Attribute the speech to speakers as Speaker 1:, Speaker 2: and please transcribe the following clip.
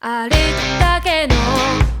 Speaker 1: ありったけの